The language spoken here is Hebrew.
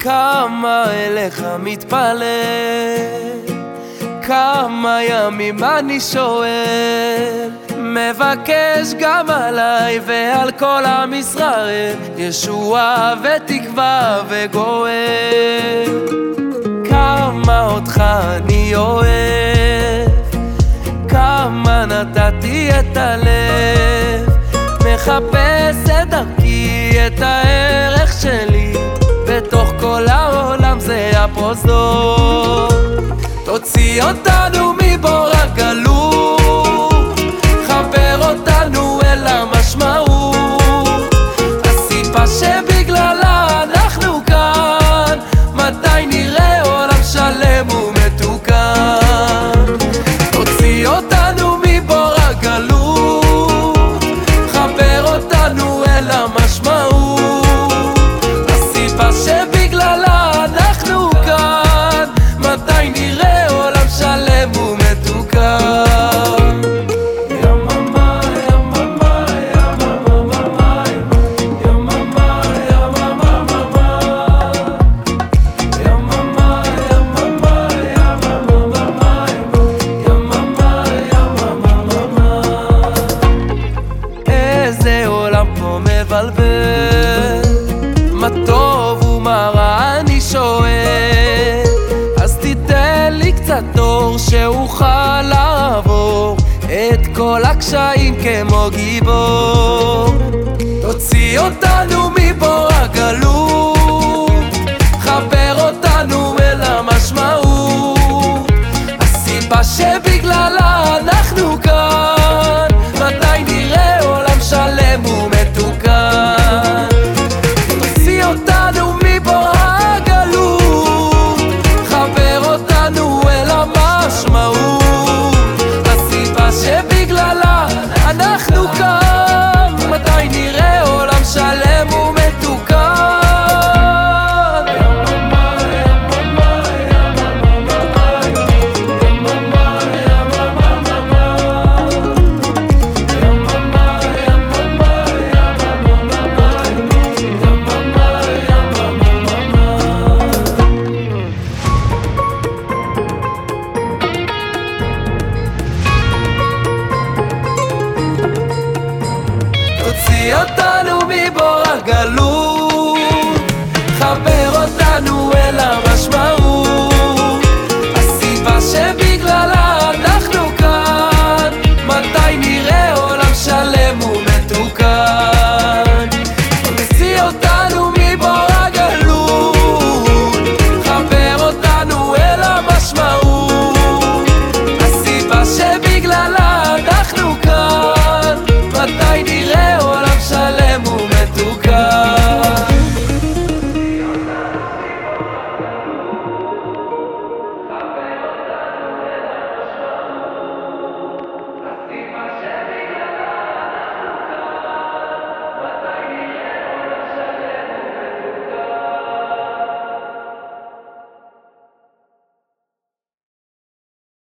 כמה אליך מתפלל, כמה ימים אני שואל, מבקש גם עליי ועל כל עם ישראל, ישועה ותקווה וגואל. כמה אותך אני אוהב, כמה נתתי את הלב, מחפש את דרכי, את הערך הפרוזדור תוציא אותנו כל הקשיים כמו גיבור. תוציא אותנו מבור הגלות חבר אותנו אל המשמעות. הסיבה שבגללה תוציא אותנו מבור הגלות